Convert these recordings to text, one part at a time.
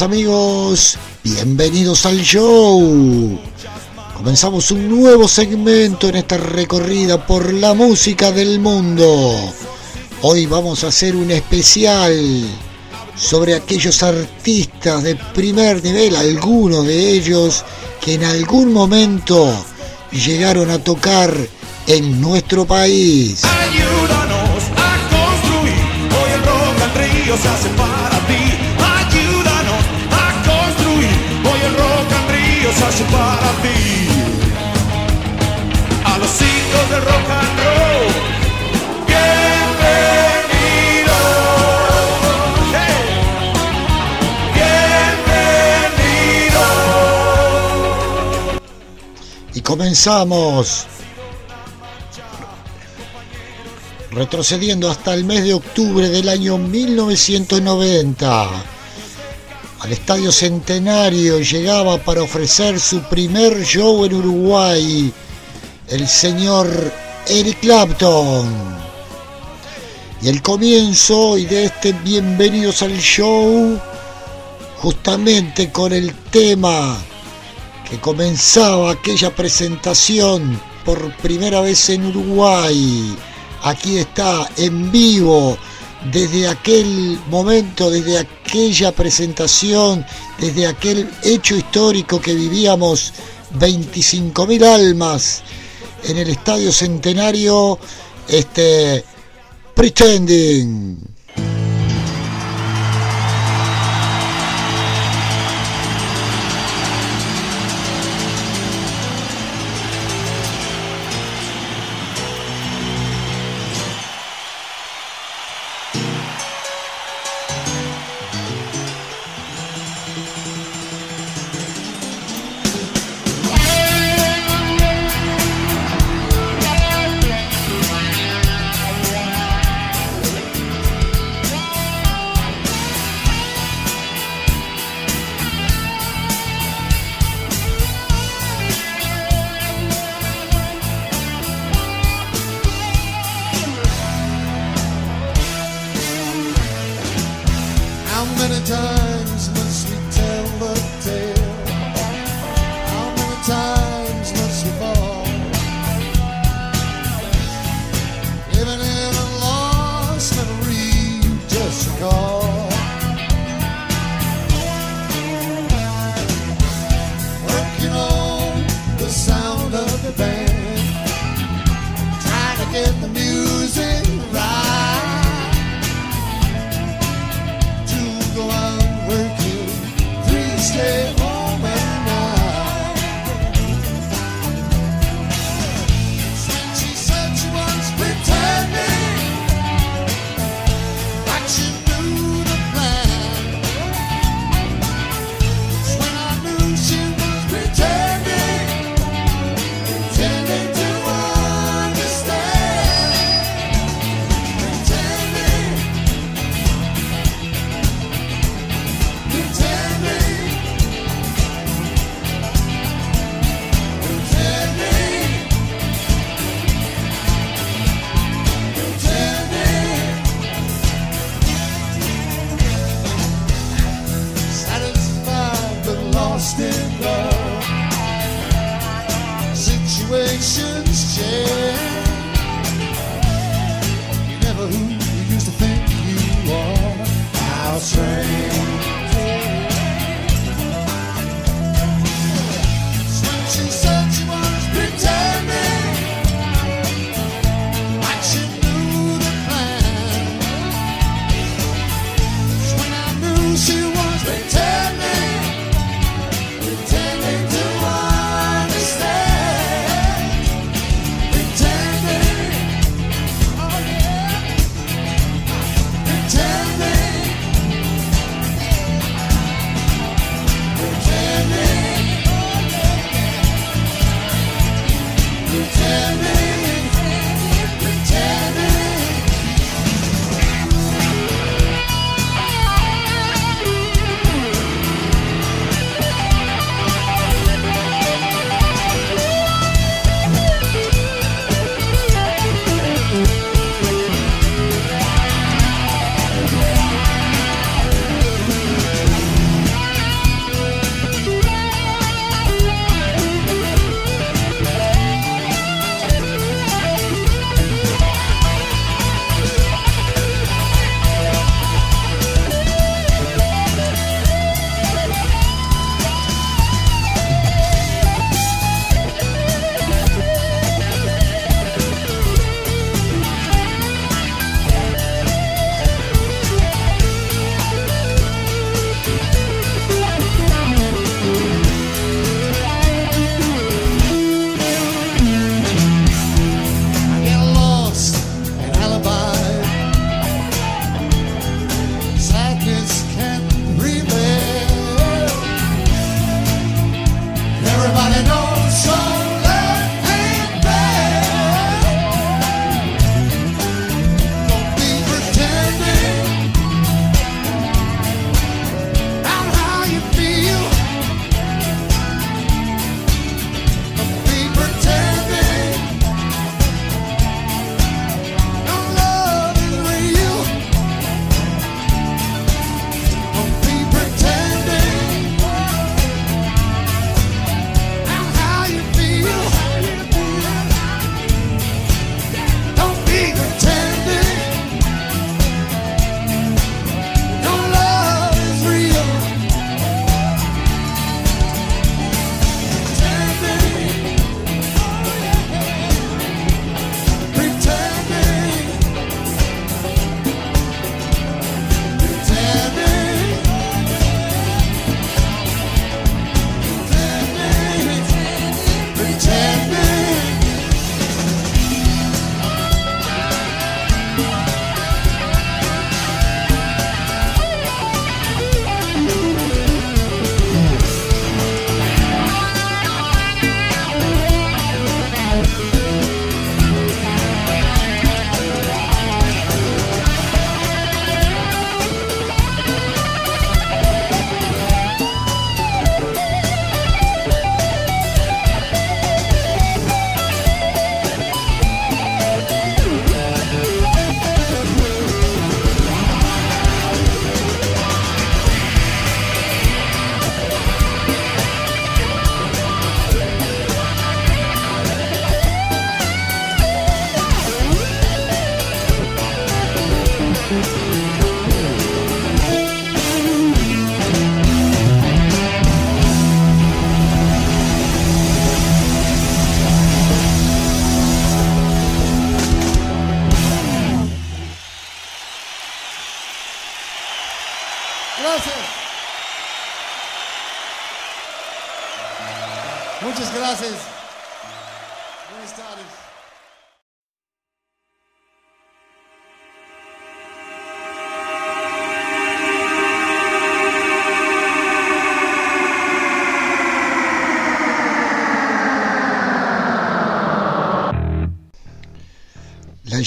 Amigos, bienvenidos al show. Comenzamos un nuevo segmento en esta recorrida por la música del mundo. Hoy vamos a hacer un especial sobre aquellos artistas de primer nivel, algunos de ellos que en algún momento llegaron a tocar en nuestro país. Ayúdanos a construir, hoy el rock río se hace comenzamos retrocediendo hasta el mes de octubre del año 1990. Al Estadio Centenario llegaba para ofrecer su primer show en Uruguay el señor Eric Clapton. Y el comienzo hoy de este Bienvenidos al Show, justamente con el tema que comenzaba aquella presentación por primera vez en Uruguay. Aquí está en vivo desde aquel momento, desde aquella presentación, desde aquel hecho histórico que vivíamos 25.000 almas en el Estadio Centenario, este Pretending. Get the music situations change. You never who you used to think you are. How strange.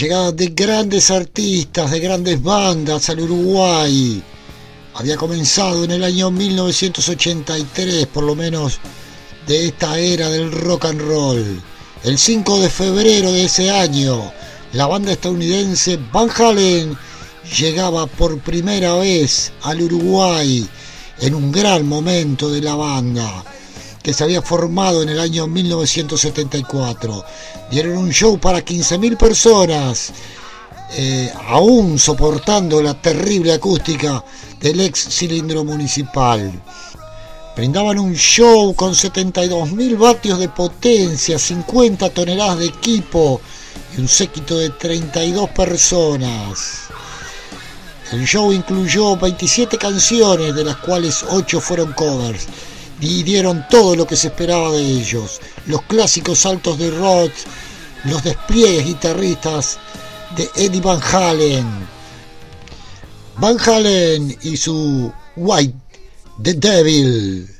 Llegada de grandes artistas, de grandes bandas al Uruguay había comenzado en el año 1983, por lo menos de esta era del rock and roll. El 5 de febrero de ese año, la banda estadounidense Van Halen llegaba por primera vez al Uruguay en un gran momento de la banda que se había formado en el año 1974. Dieron un show para 15.000 personas, eh, aún soportando la terrible acústica del ex cilindro municipal. Brindaban un show con 72.000 vatios de potencia, 50 toneladas de equipo y un séquito de 32 personas. El show incluyó 27 canciones, de las cuales 8 fueron covers, y dieron todo lo que se esperaba de ellos. Los clásicos saltos de Roth, los despliegues guitarristas de Eddie Van Halen. Van Halen y su White the Devil.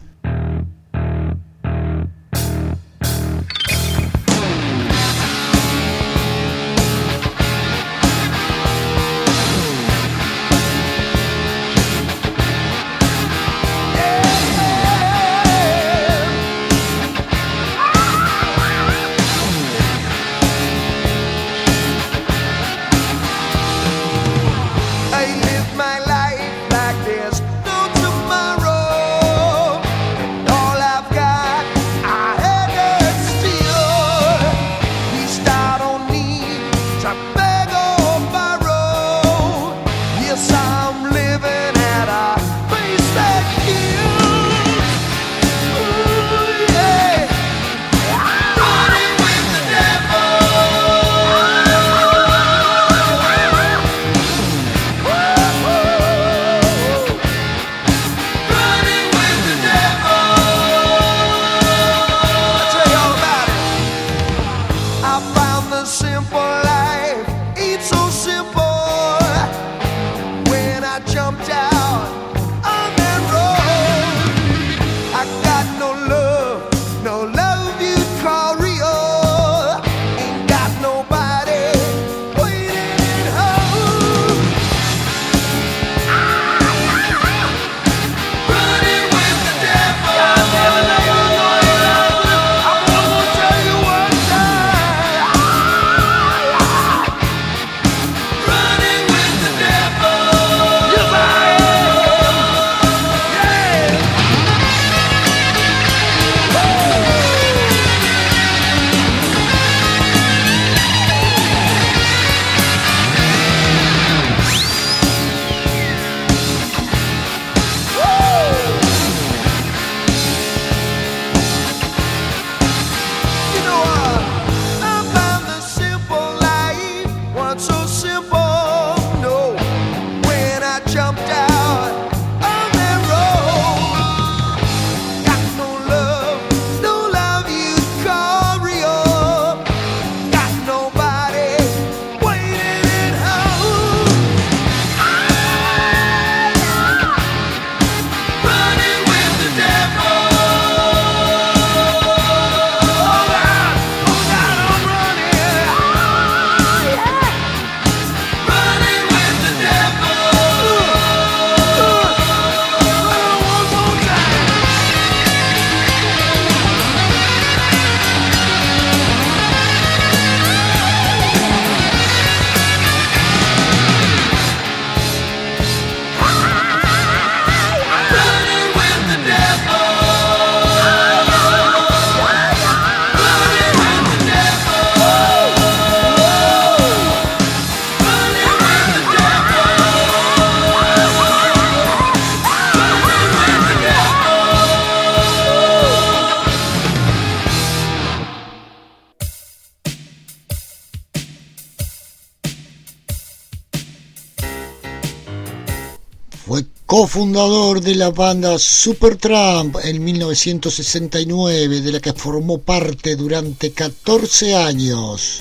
Cofundador de la banda Supertramp en 1969, de la que formó parte durante 14 años.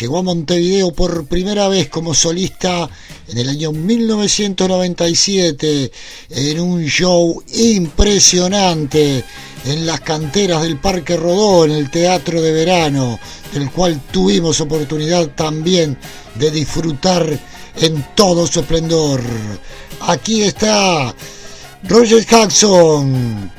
Llegó a Montevideo por primera vez como solista en el año 1997 en un show impresionante en las canteras del Parque Rodó, en el Teatro de Verano, del cual tuvimos oportunidad también de disfrutar en todo su esplendor. Aquí está Roger Jackson.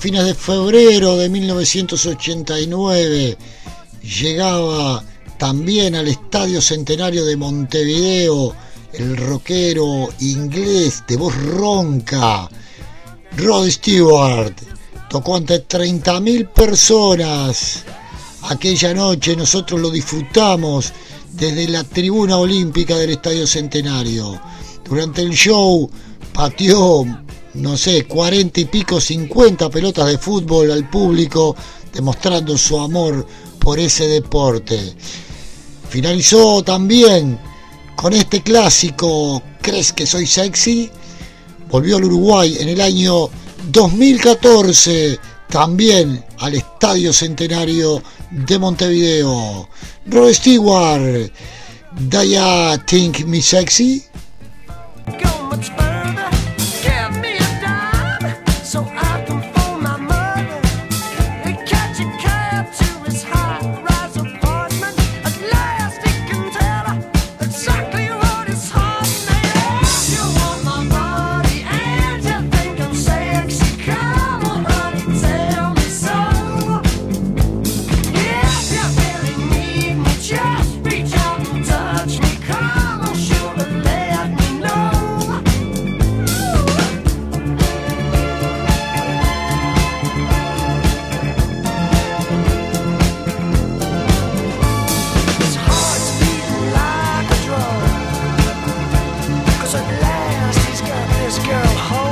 Fines de febrero de 1989 llegaba también al Estadio Centenario de Montevideo el rockero inglés de voz ronca, Rod Stewart. Tocó ante 30.000 personas. Aquella noche nosotros lo disfrutamos desde la tribuna olímpica del Estadio Centenario. Durante el show pateó, no sé, 40 y pico, 50 pelotas de fútbol al público, demostrando su amor por ese deporte. Finalizó también con este clásico ¿Crees que soy sexy? Volvió al Uruguay en el año 2014, también al Estadio Centenario de Montevideo. Rod Stewart, ¿Do ya think me sexy? This girl home.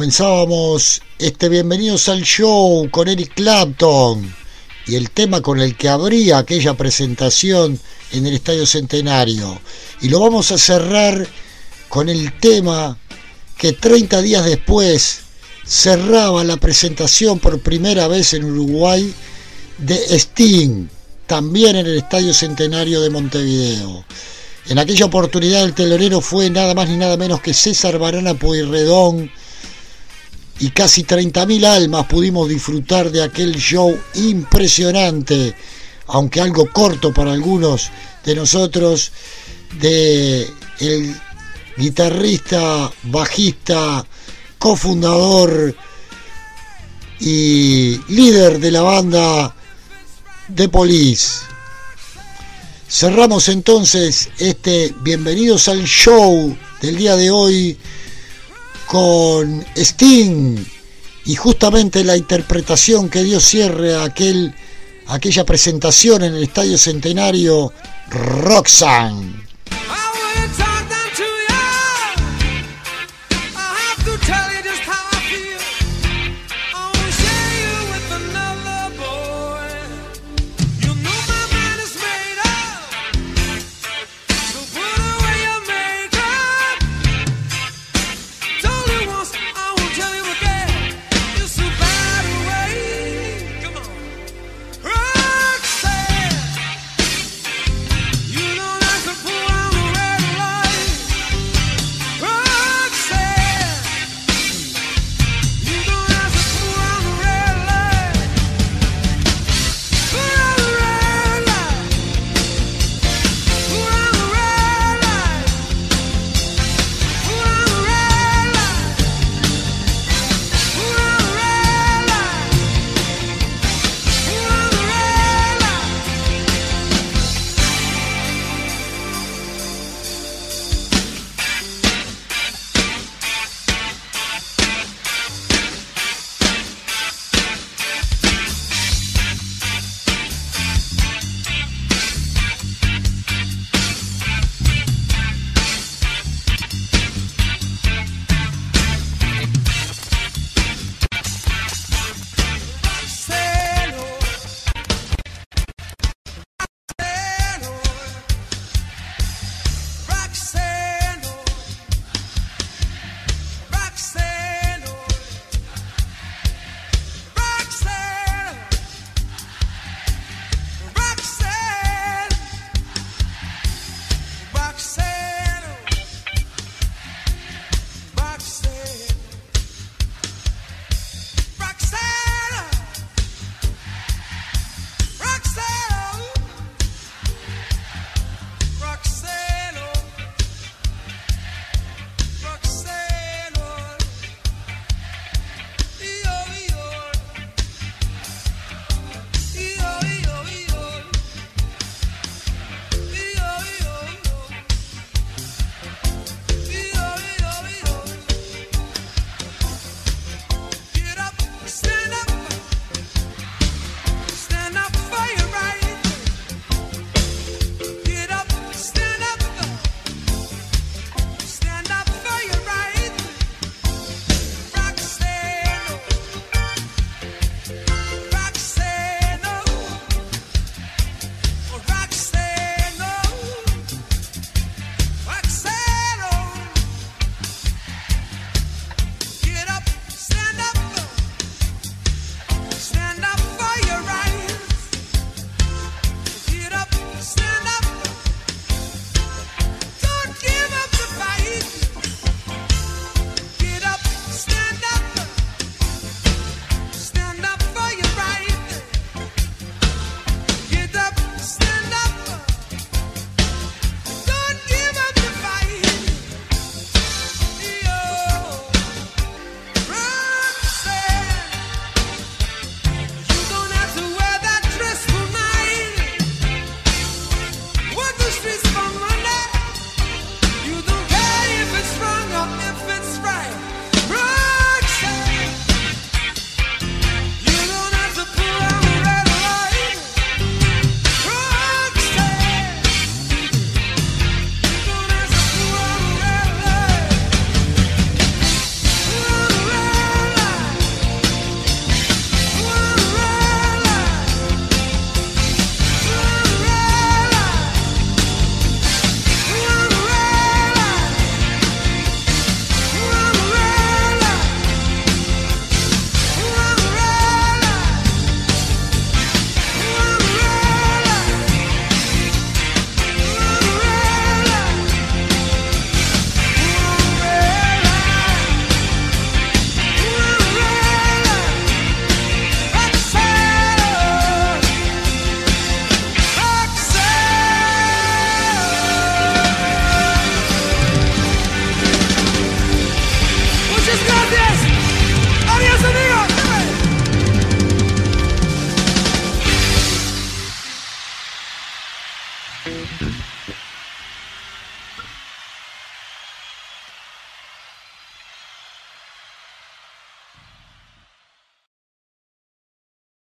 Comenzábamos este Bienvenidos al Show con Eric Clapton y el tema con el que abría aquella presentación en el Estadio Centenario. Y lo vamos a cerrar con el tema que 30 días después cerraba la presentación por primera vez en Uruguay de Sting, también en el Estadio Centenario de Montevideo. En aquella oportunidad el telonero fue nada más ni nada menos que César Barana Pueyrredón, y casi 30.000 almas pudimos disfrutar de aquel show impresionante, aunque algo corto para algunos de nosotros, de el guitarrista, bajista, cofundador y líder de la banda de Police. Cerramos entonces este Bienvenidos al Show del día de hoy con Sting y justamente la interpretación que dio cierre a aquel, aquella presentación en el Estadio Centenario Roxanne.